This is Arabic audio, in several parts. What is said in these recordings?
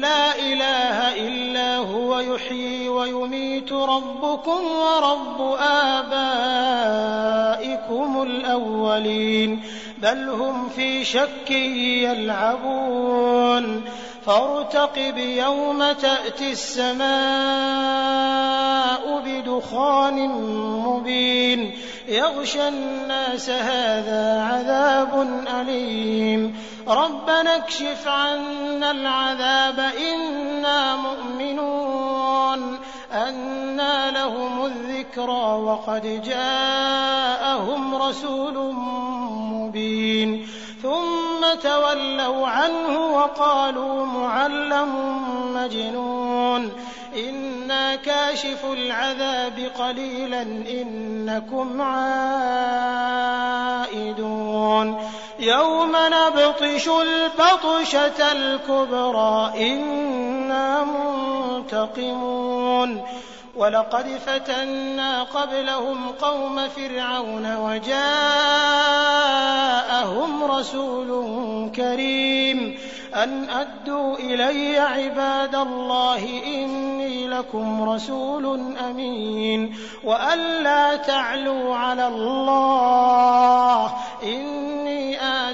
لا إله إلا هو يحيي ويميت ربكم ورب آبائكم الأولين بل هم في شك يلعبون. فارتقب يوم تأتي السماء بدخان مبين. يغشى الناس هذا عذاب أليم. ربنا اكشف عنا العذاب إنا مؤمنون. أنى لهم الذكرى وقد جاءهم رسول مبين. ثم تولوا عنه وقالوا معلم مجنون. إنا كاشف العذاب قليلا إنكم عائدون. يوم نبطش البطشة الكبرى إنا منتقمون. ولقد فتنا قبلهم قوم فرعون وجاءهم رسول كريم. أن أدوا إلي عباد الله إني لكم رسول أمين. وأن لا تعلوا على الله إني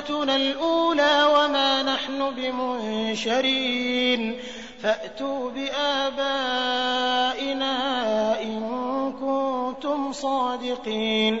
موتتنا الأولى وما نحن بمنشرين. فأتوا بآبائنا إن كنتم صادقين.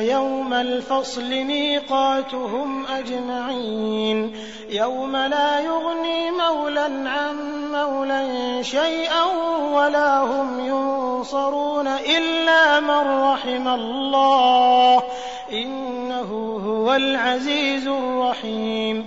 يوم الفصل ميقاتهم أجمعين. يوم لا يغني مولى عن مولى شيئا ولا هم ينصرون إلا من رحم الله. إنه هو العزيز الرحيم.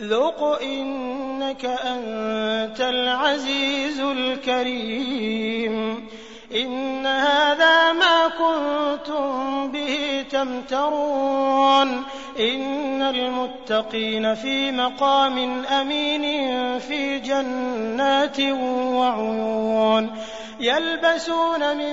ذق إنك أنت العزيز الكريم إن هذا ما كنتم به تمترون إن المتقين في مقام أمين في جنات وعيون يلبسون من